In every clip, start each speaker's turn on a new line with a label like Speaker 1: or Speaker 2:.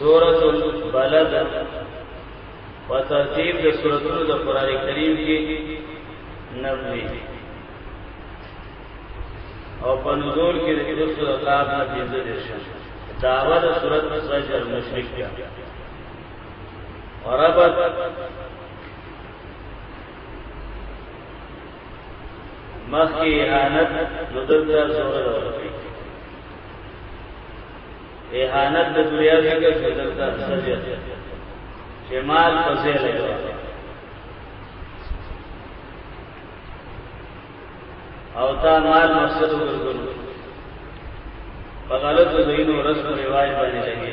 Speaker 1: سورۃ البلد په ترتیب د سوراتونو د قران کریم کې نبوي او په نزول کې د دې سورۃ قاف نه پنځه درشه داوا د سورۃ سجر مشرک ده وربط مخی حانت ندر در زور دورتی اهانت د دنیا ذکر شو دلته سجد شمال پسې لګو او تا مال مقصد وګرځول په غلطو دینو رسم روایت باندې لګي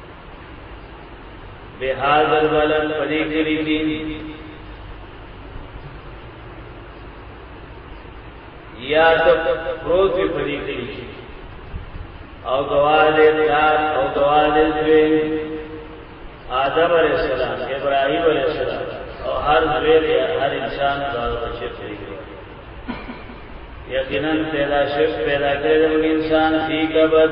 Speaker 1: بهذا البلد پدې کلی کې یا ته پروت پدې کلی کې او دواله دار او دواله دوی آدم علیہ السلام ابراهیم علیہ السلام او هر دوی هر انسان دا بچی پدې کلی یقینا پیدا شف پیدا کړی د انسان فی کبد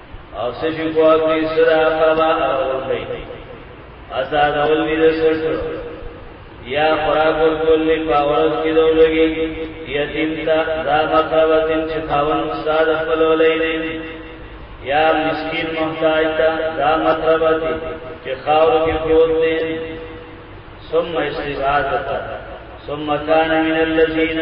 Speaker 1: او سشی قواتی سرا قبا اغرون بی ازاد اول بی دسر شو یا خوراک ورکول لی پاورز کی دو لگی یتیم تا دا مقابتن چه خاون استاد اخبر ولی دی یا مسکین محتاج تا دا مقابتن چه خاور کی خود دی ثم استغاثه ثم كان من الذين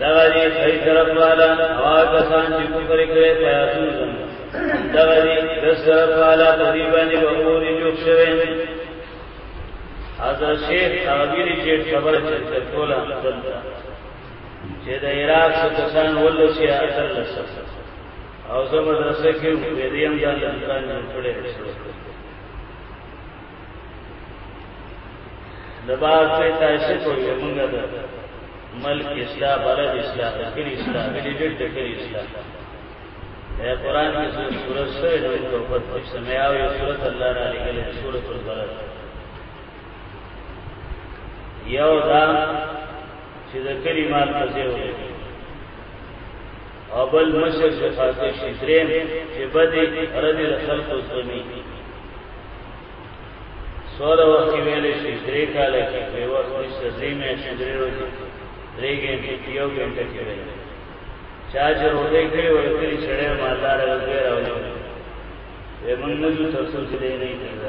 Speaker 1: دغری خی طرف والا هوا کسان چې کفر کړي پیاتون زم دغری دس طرف والا په دې باندې وګوري جوړ شوی حضرت شیخ تعبیری چې خبره چلته کولا دلته چې د عراق څخه کسان ولسی اثر لسه او زموږ درسه کې وې دې هم د الله تعالی جوړ کړي د باز په تاسو کو یې موږ د ملک اصلاح بلد اصلاح د کلی اصلاح ویلې ډېر د کلی اصلاح یا قران کې څو سورۃ سره د توبت په سمیا او سورۃ الله را لګل سورۃ البلد یو دا چې د کلی مال په ځای وي او بل مشر چې خاصه شي دریم چې بدې ردې د خلکو زغمي سوله وخت ویلې شي درې کاله کې په وخت نشته درې میاشتې درې ورځې درې ګنټې کې یو ګنټه کې ویلې چا چې روټۍ کړې ورته چړې مالدار غوې راولې وې موږ نه ځو تر څو چې دې نه کړل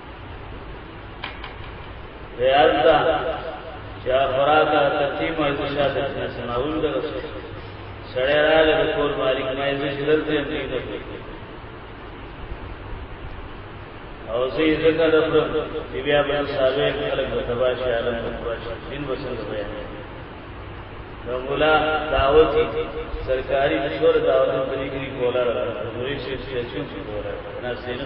Speaker 1: ویالتا چا فرادا تقیم از شاد ابن سماول در رسول سړی راغی د کور مالک ما یې چې دلته یې نه او زه یې ځکه د خپل چې بیا به ساده خلک د تباشي عالم د تباشي دین وسنګ بیان نو مولا دعوت سرکاري مشور دعوت په دې کې کولا راغله نو یې چې چې کولا نه سینه